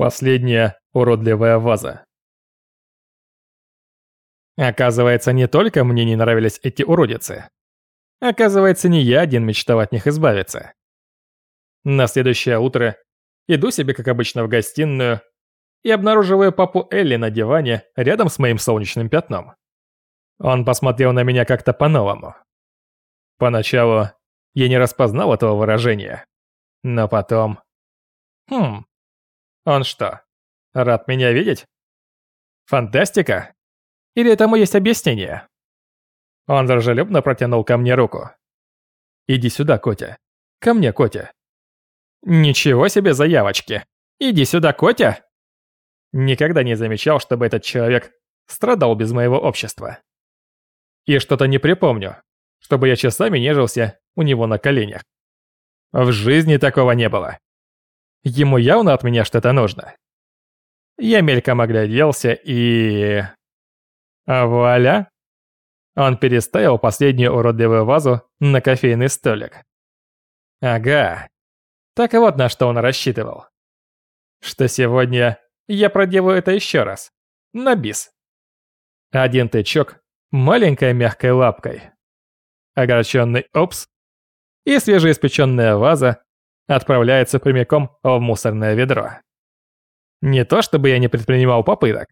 Последняя уродливая ваза. Оказывается, не только мне не нравились эти уродицы. Оказывается, не я один мечтал от них избавиться. На следующее утро иду себе, как обычно, в гостиную и обнаруживаю папу Элли на диване рядом с моим солнечным пятном. Он посмотрел на меня как-то по-новому. Поначалу я не распознал этого выражения, но потом... Хм, он что, рад меня видеть? Фантастика? Или этому есть объяснение? Он дружелюбно протянул ко мне руку. «Иди сюда, Котя. Ко мне, Котя». «Ничего себе заявочки. Иди сюда, Котя». Никогда не замечал, чтобы этот человек страдал без моего общества. И что-то не припомню, чтобы я часами нежился у него на коленях. В жизни такого не было. Ему явно от меня что-то нужно. Я мельком огляделся и... А вуаля! Он переставил последнюю уродливую вазу на кофейный столик. Ага. Так вот на что он рассчитывал. Что сегодня я проделаю это еще раз. На бис. Один тычок маленькой мягкой лапкой. Огорченный опс и свежеиспеченная ваза отправляется прямиком в мусорное ведро. Не то чтобы я не предпринимал попыток.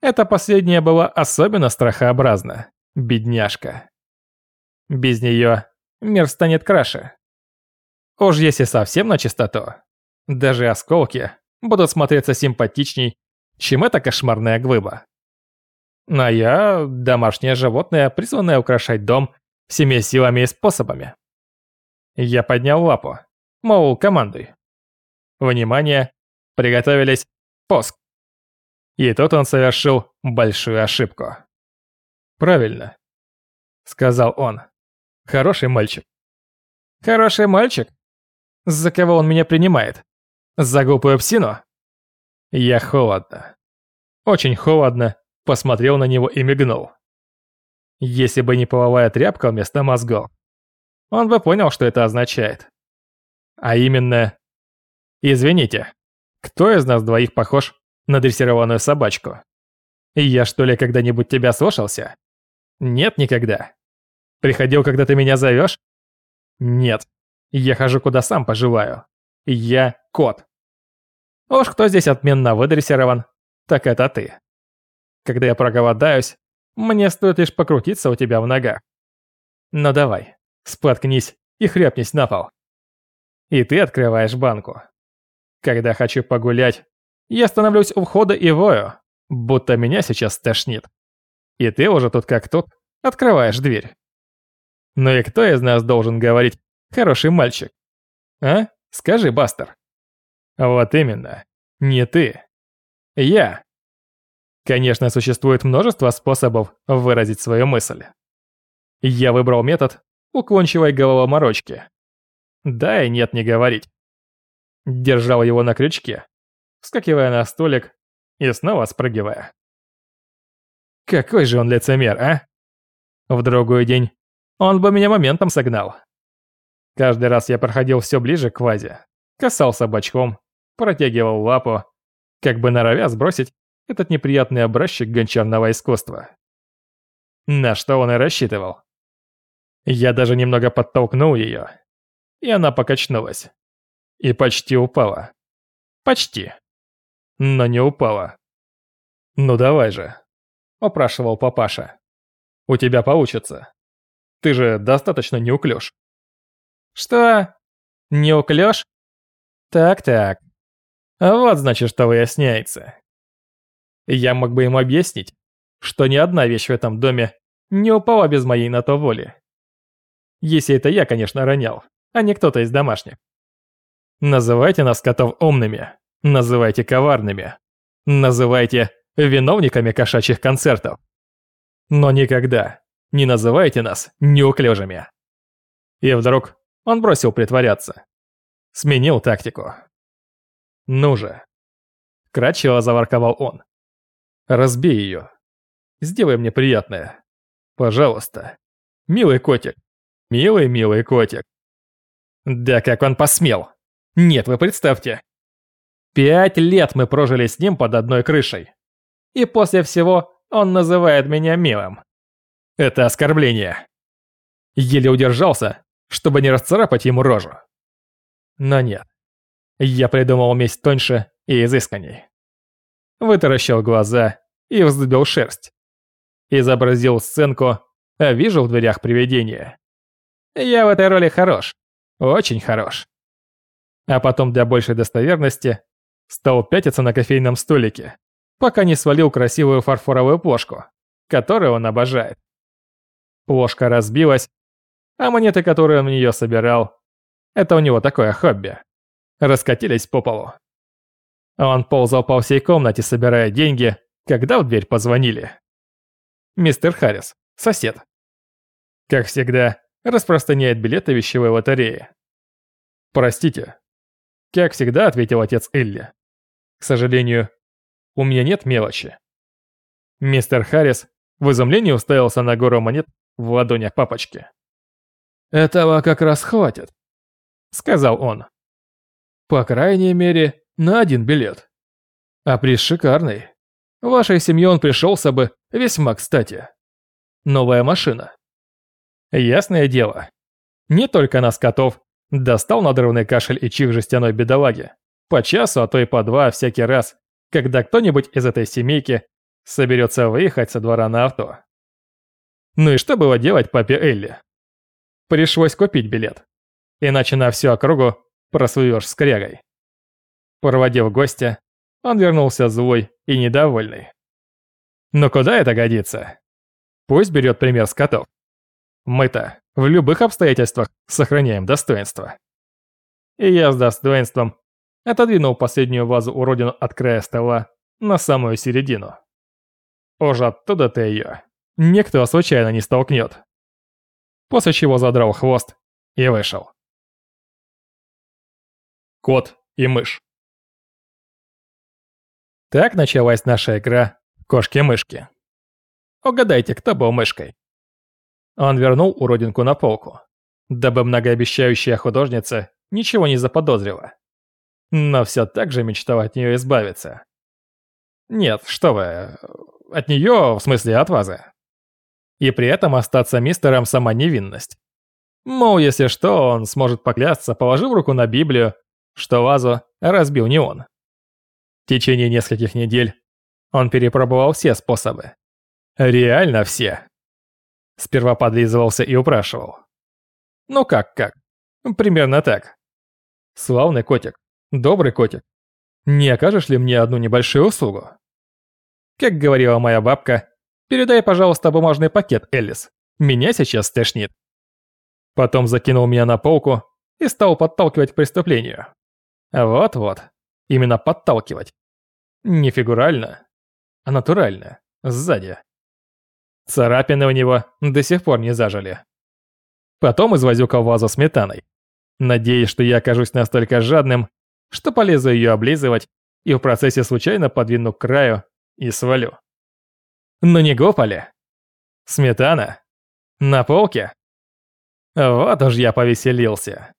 Это последнее было особенно страхообразно, бедняжка. Без нее мир станет краше. Уж если совсем на чистоту, даже осколки будут смотреться симпатичней, чем эта кошмарная глыба. А я – домашнее животное, призванное украшать дом всеми силами и способами. Я поднял лапу, Мол, командуй. Внимание, приготовились, поск. И тут он совершил большую ошибку. «Правильно», — сказал он. «Хороший мальчик». «Хороший мальчик? За кого он меня принимает? За глупую псину?» Я холодно, очень холодно посмотрел на него и мигнул. Если бы не половая тряпка вместо мозгов, он бы понял, что это означает. А именно... Извините, кто из нас двоих похож на дрессированную собачку? Я что ли когда-нибудь тебя слушался? Нет никогда. Приходил, когда ты меня зовешь? Нет. Я хожу, куда сам пожелаю. Я кот. Уж кто здесь отменно выдрессирован, так это ты. Когда я проголодаюсь, мне стоит лишь покрутиться у тебя в ногах. Ну давай, споткнись и хрепнись на пол и ты открываешь банку. Когда хочу погулять, я становлюсь у входа и вою, будто меня сейчас стошнит. И ты уже тут как тут открываешь дверь. Ну и кто из нас должен говорить «хороший мальчик»? А? Скажи, Бастер. Вот именно. Не ты. Я. Конечно, существует множество способов выразить свою мысль. Я выбрал метод уклончивой головоморочки. Да и нет не говорить. Держал его на крючке, вскакивая на столик и снова спрыгивая. Какой же он лицемер, а? В другой день он бы меня моментом согнал. Каждый раз я проходил все ближе к вазе, касался бочком, протягивал лапу, как бы норовя сбросить этот неприятный образчик гончарного искусства. На что он и рассчитывал. Я даже немного подтолкнул ее, и она покачнулась. И почти упала. Почти. Но не упала. «Ну давай же», – упрашивал папаша. «У тебя получится. Ты же достаточно неуклюж». «Что? Неуклюж? Так-так. Вот значит, что выясняется». Я мог бы ему объяснить, что ни одна вещь в этом доме не упала без моей на то воли. Если это я, конечно, ронял а не кто-то из домашних. Называйте нас котов умными, называйте коварными, называйте виновниками кошачьих концертов. Но никогда не называйте нас неуклюжими. И вдруг он бросил притворяться. Сменил тактику. «Ну же!» Кратчево заворковал он. «Разбей ее. Сделай мне приятное. Пожалуйста. Милый котик. Милый-милый котик. Да как он посмел? Нет, вы представьте. Пять лет мы прожили с ним под одной крышей. И после всего он называет меня милым. Это оскорбление. Еле удержался, чтобы не расцарапать ему рожу. Но нет. Я придумал месть тоньше и изысканней. Вытаращил глаза и вздыбил шерсть. Изобразил сценку, а вижу в дверях привидение. Я в этой роли хорош. Очень хорош. А потом для большей достоверности стал пятиться на кофейном столике, пока не свалил красивую фарфоровую плошку, которую он обожает. Плошка разбилась, а монеты, которые он в нее собирал, это у него такое хобби, раскатились по полу. Он ползал по всей комнате, собирая деньги, когда в дверь позвонили. Мистер Харрис, сосед. Как всегда, распространяет билеты вещевой лотереи. «Простите», — как всегда ответил отец Элли. «К сожалению, у меня нет мелочи». Мистер Харрис в изумлении уставился на гору монет в ладонях папочки. «Этого как раз хватит», — сказал он. «По крайней мере, на один билет. А приз шикарный. Вашей семье он пришелся бы весьма кстати. Новая машина». Ясное дело. Не только нас котов достал надрывный кашель и чих жестяной бедолаги. По часу, а то и по два всякий раз, когда кто-нибудь из этой семейки соберется выехать со двора на авто. Ну и что было делать папе Элли? Пришлось купить билет. Иначе на всю округу прослывешь с крягой. Проводив гостя, он вернулся злой и недовольный. Но куда это годится? Пусть берет пример с котов. Мы-то в любых обстоятельствах сохраняем достоинство. И я с достоинством отодвинул последнюю вазу уродину от края стола на самую середину. Уж оттуда-то ее никто случайно не столкнет. После чего задрал хвост и вышел. Кот и мышь. Так началась наша игра «Кошки-мышки». Угадайте, кто был мышкой? Он вернул уродинку на полку, дабы многообещающая художница ничего не заподозрила. Но все так же мечтал от нее избавиться. Нет, что вы, от нее, в смысле от вазы. И при этом остаться мистером сама невинность. Мол, если что, он сможет поклясться, положив руку на Библию, что вазу разбил не он. В течение нескольких недель он перепробовал все способы. Реально все. Сперва подлизывался и упрашивал. Ну как-как? Примерно так. Славный котик, добрый котик. Не окажешь ли мне одну небольшую услугу? Как говорила моя бабка, передай, пожалуйста, бумажный пакет, Элис. Меня сейчас стошнит. Потом закинул меня на полку и стал подталкивать к преступлению. Вот-вот, именно подталкивать. Не фигурально, а натурально, сзади. Царапины у него до сих пор не зажили. Потом извозюкал вазу сметаной, надеясь, что я окажусь настолько жадным, что полезу ее облизывать и в процессе случайно подвину к краю и свалю. Но не гопали. Сметана? На полке? Вот уж я повеселился.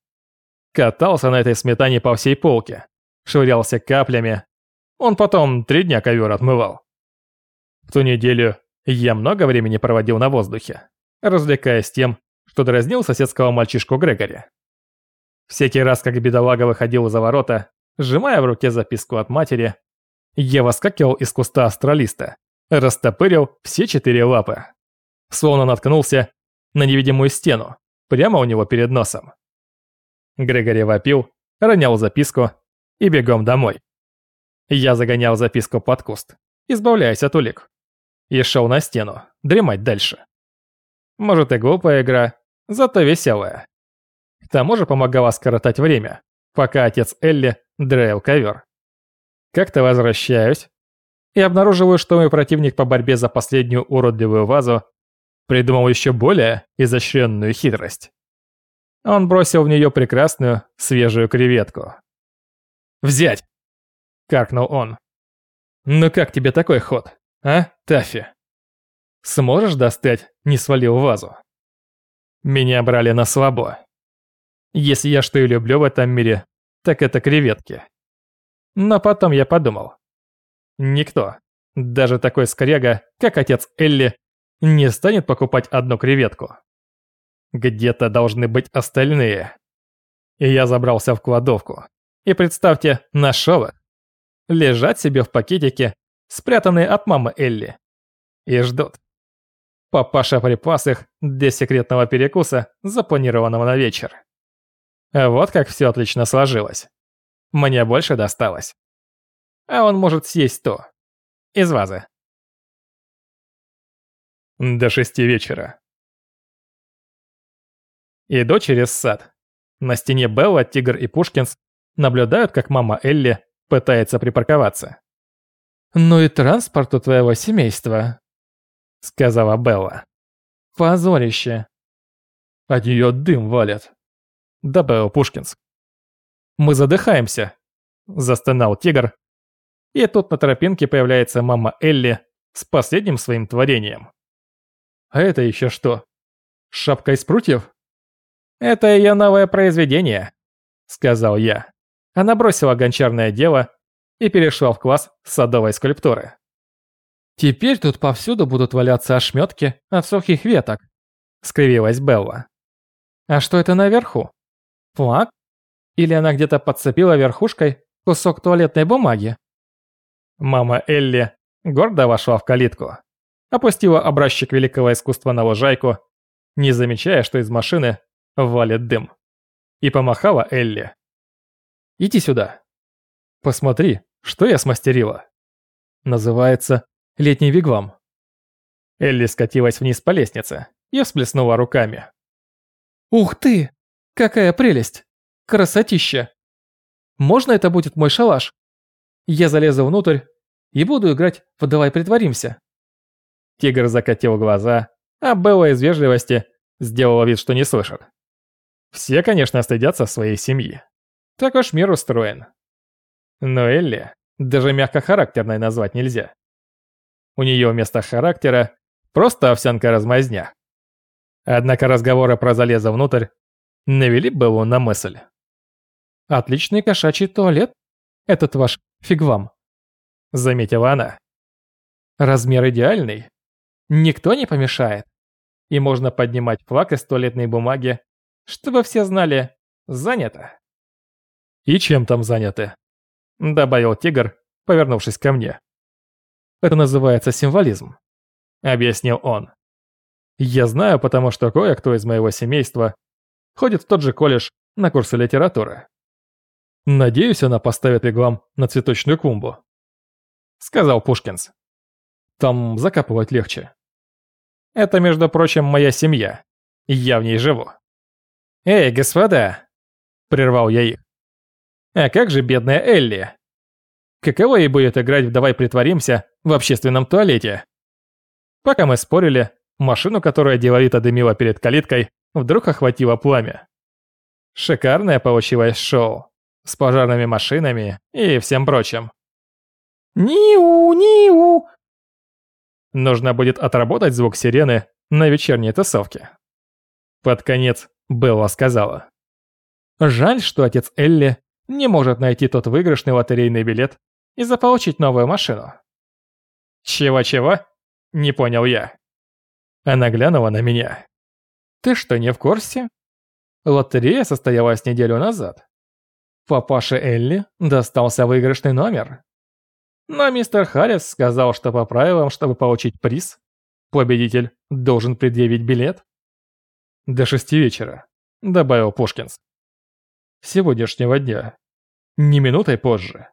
Катался на этой сметане по всей полке, швырялся каплями. Он потом три дня ковер отмывал. В ту неделю я много времени проводил на воздухе, развлекаясь тем, что дразнил соседского мальчишку Грегори. Всякий раз, как бедолага выходил за ворота, сжимая в руке записку от матери, я выскакивал из куста астралиста, растопырил все четыре лапы. Словно наткнулся на невидимую стену, прямо у него перед носом. Грегори вопил, ронял записку и бегом домой. Я загонял записку под куст, избавляясь от улик и шел на стену, дремать дальше. Может и глупая игра, зато веселая. К тому же помогала скоротать время, пока отец Элли драил ковер. Как-то возвращаюсь и обнаруживаю, что мой противник по борьбе за последнюю уродливую вазу придумал еще более изощренную хитрость. Он бросил в нее прекрасную, свежую креветку. «Взять!» – каркнул он. «Ну как тебе такой ход?» А, Таффи? Сможешь достать, не свалил вазу? Меня брали на слабо. Если я что и люблю в этом мире, так это креветки. Но потом я подумал. Никто, даже такой скряга, как отец Элли, не станет покупать одну креветку. Где-то должны быть остальные. И я забрался в кладовку. И представьте, нашел их. Лежат себе в пакетике, спрятанные от мамы Элли. И ждут. Папаша припас их для секретного перекуса, запланированного на вечер. Вот как все отлично сложилось. Мне больше досталось. А он может съесть то. Из вазы. До шести вечера. Иду через сад. На стене Белла, Тигр и Пушкинс наблюдают, как мама Элли пытается припарковаться. «Ну и транспорт у твоего семейства», — сказала Белла. «Позорище». От нее дым валит, — добавил Пушкинс. «Мы задыхаемся», — застонал Тигр. И тут на тропинке появляется мама Элли с последним своим творением. «А это еще что? Шапка из прутьев?» «Это ее новое произведение», — сказал я. Она бросила гончарное дело и перешла в класс садовой скульптуры. «Теперь тут повсюду будут валяться ошметки от сухих веток», — скривилась Белла. «А что это наверху? Флаг? Или она где-то подцепила верхушкой кусок туалетной бумаги?» Мама Элли гордо вошла в калитку, опустила образчик великого искусства на лужайку, не замечая, что из машины валит дым, и помахала Элли. «Иди сюда. Посмотри, что я смастерила. Называется «Летний вигвам». Элли скатилась вниз по лестнице и всплеснула руками. «Ух ты! Какая прелесть! Красотища! Можно это будет мой шалаш? Я залезу внутрь и буду играть в «Давай притворимся». Тигр закатил глаза, а Белла из вежливости сделала вид, что не слышит. Все, конечно, стыдятся своей семьи. Так уж мир устроен. Но Элли даже мягкохарактерной назвать нельзя. У нее вместо характера просто овсянка-размазня. Однако разговоры про залеза внутрь навели Беллу на мысль. «Отличный кошачий туалет, этот ваш фигвам», — заметила она. «Размер идеальный, никто не помешает, и можно поднимать флаг из туалетной бумаги, чтобы все знали, занято». «И чем там заняты?» — добавил тигр, повернувшись ко мне. «Это называется символизм», — объяснил он. «Я знаю, потому что кое-кто из моего семейства ходит в тот же колледж на курсы литературы. Надеюсь, она поставит реглам на цветочную клумбу», — сказал Пушкинс. «Там закапывать легче». «Это, между прочим, моя семья. Я в ней живу». «Эй, господа!» — прервал я их. А как же бедная Элли? Каково ей будет играть в «Давай притворимся» в общественном туалете? Пока мы спорили, машину, которая деловито дымила перед калиткой, вдруг охватило пламя. Шикарное получилось шоу. С пожарными машинами и всем прочим. Ниу, ниу. Нужно будет отработать звук сирены на вечерней тусовке. Под конец Белла сказала. Жаль, что отец Элли не может найти тот выигрышный лотерейный билет и заполучить новую машину. «Чего-чего?» – не понял я. Она глянула на меня. «Ты что, не в курсе?» Лотерея состоялась неделю назад. Папаше Элли достался выигрышный номер. Но мистер Харрис сказал, что по правилам, чтобы получить приз, победитель должен предъявить билет. «До шести вечера», — добавил Пушкинс. «Сегодняшнего дня. Не минутой позже.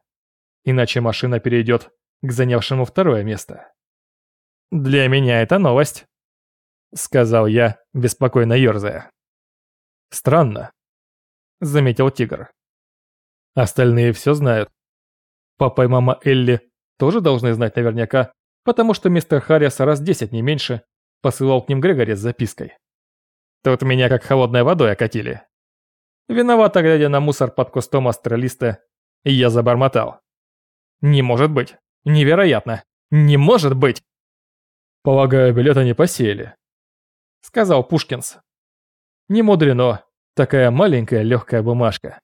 Иначе машина перейдет к занявшему второе место. «Для меня это новость», — сказал я, беспокойно ерзая. «Странно», — заметил тигр. «Остальные все знают. Папа и мама Элли тоже должны знать наверняка, потому что мистер Харрис раз десять не меньше посылал к ним Грегори с запиской. Тут меня как холодной водой окатили. Виновато глядя на мусор под кустом астролиста, я забормотал. «Не может быть! Невероятно! Не может быть!» «Полагаю, билеты не посеяли», — сказал Пушкинс. «Не мудрено, такая маленькая легкая бумажка.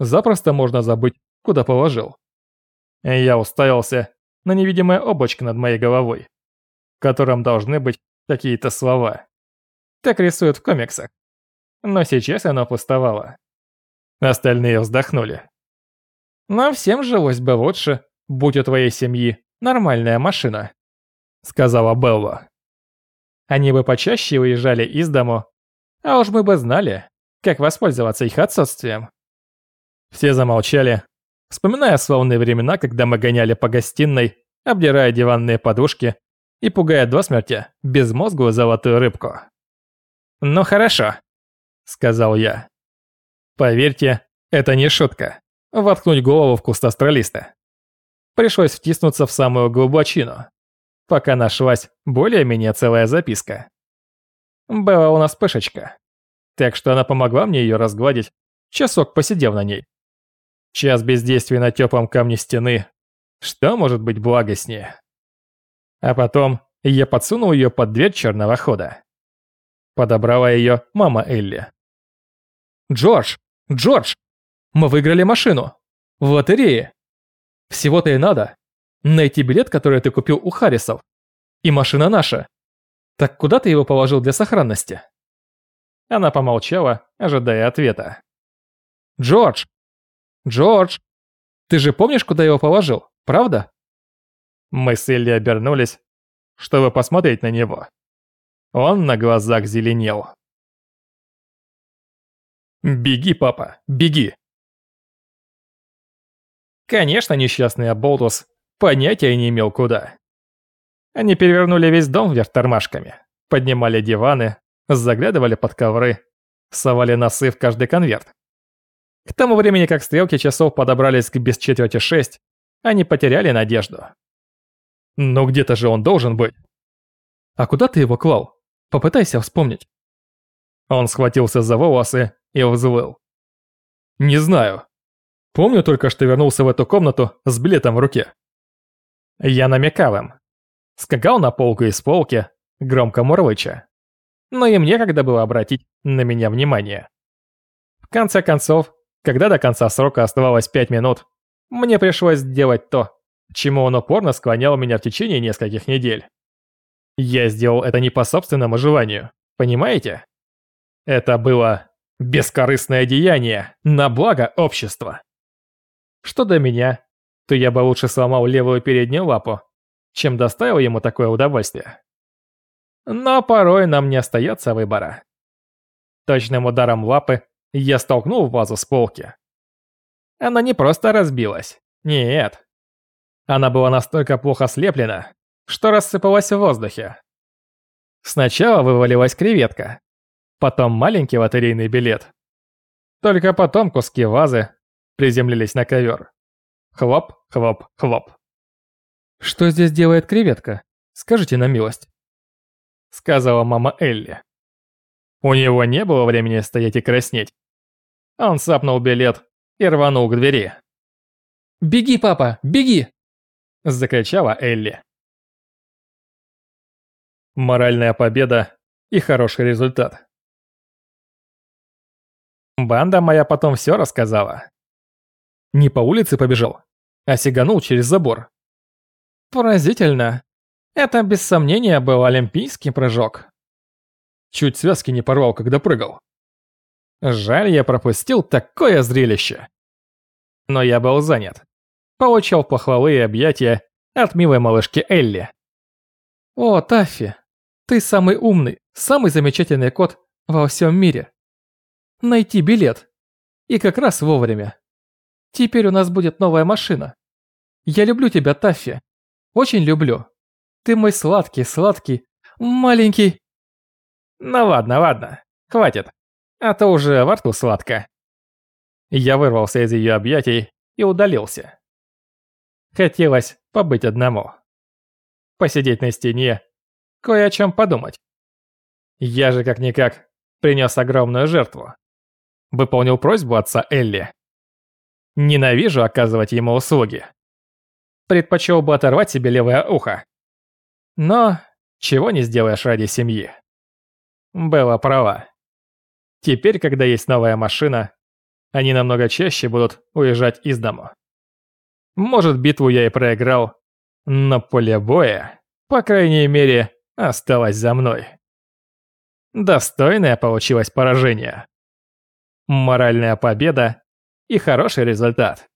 Запросто можно забыть, куда положил». Я уставился на невидимое облачко над моей головой, в котором должны быть какие-то слова. Так рисуют в комиксах. Но сейчас оно пустовало. Остальные вздохнули. «Нам всем жилось бы лучше, будь у твоей семьи нормальная машина», сказала Белла. Они бы почаще уезжали из дому, а уж мы бы знали, как воспользоваться их отсутствием. Все замолчали, вспоминая славные времена, когда мы гоняли по гостиной, обдирая диванные подушки и пугая до смерти безмозглую золотую рыбку. «Ну хорошо», — сказал я. Поверьте, это не шутка. Воткнуть голову в куст астралиста. Пришлось втиснуться в самую глубочину, пока нашлась более-менее целая записка. Была у нас пышечка, так что она помогла мне ее разгладить, часок посидев на ней. Час бездействия на теплом камне стены. Что может быть благостнее? А потом я подсунул ее под дверь черного хода. Подобрала ее мама Элли. «Джордж! Джордж! Мы выиграли машину! В лотерее! Всего-то и надо найти билет, который ты купил у Харрисов. И машина наша. Так куда ты его положил для сохранности?» Она помолчала, ожидая ответа. «Джордж! Джордж! Ты же помнишь, куда его положил, правда?» Мы с Элли обернулись, чтобы посмотреть на него. Он на глазах зеленел. «Беги, папа, беги!» Конечно, несчастный Аболтус понятия не имел куда. Они перевернули весь дом вверх тормашками, поднимали диваны, заглядывали под ковры, совали носы в каждый конверт. К тому времени, как стрелки часов подобрались к без четверти шесть, они потеряли надежду. Но где-то же он должен быть. А куда ты его клал? Попытайся вспомнить. Он схватился за волосы и взвыл. Не знаю. Помню только, что вернулся в эту комнату с билетом в руке. Я намекал им. Скакал на полку из полки, громко мурлыча. Но им некогда было обратить на меня внимание. В конце концов, когда до конца срока оставалось пять минут, мне пришлось сделать то, чему он упорно склонял меня в течение нескольких недель. Я сделал это не по собственному желанию, понимаете? Это было бескорыстное деяние на благо общества. Что до меня, то я бы лучше сломал левую переднюю лапу, чем доставил ему такое удовольствие. Но порой нам не остается выбора. Точным ударом лапы я столкнул вазу с полки. Она не просто разбилась. Нет. Она была настолько плохо слеплена, что рассыпалась в воздухе. Сначала вывалилась креветка, потом маленький лотерейный билет. Только потом куски вазы приземлились на ковер. Хлоп, хлоп, хлоп. «Что здесь делает креветка? Скажите на милость», — сказала мама Элли. У него не было времени стоять и краснеть. Он сапнул билет и рванул к двери. «Беги, папа, беги!» – закричала Элли. Моральная победа и хороший результат. Банда моя потом все рассказала. Не по улице побежал, а сиганул через забор. Поразительно. Это без сомнения был олимпийский прыжок. Чуть связки не порвал, когда прыгал. Жаль, я пропустил такое зрелище. Но я был занят. Получал похвалы и объятия от милой малышки Элли. «О, Таффи, ты самый умный, самый замечательный кот во всем мире. Найти билет. И как раз вовремя. Теперь у нас будет новая машина. Я люблю тебя, Таффи. Очень люблю. Ты мой сладкий, сладкий, маленький...» «Ну ладно, ладно, хватит а то уже во рту сладко. Я вырвался из ее объятий и удалился. Хотелось побыть одному. Посидеть на стене, кое о чем подумать. Я же как-никак принес огромную жертву. Выполнил просьбу отца Элли. Ненавижу оказывать ему услуги. Предпочел бы оторвать себе левое ухо. Но чего не сделаешь ради семьи. Была права. Теперь, когда есть новая машина, они намного чаще будут уезжать из дома. Может, битву я и проиграл, но поле боя, по крайней мере, осталось за мной. Достойное получилось поражение. Моральная победа и хороший результат.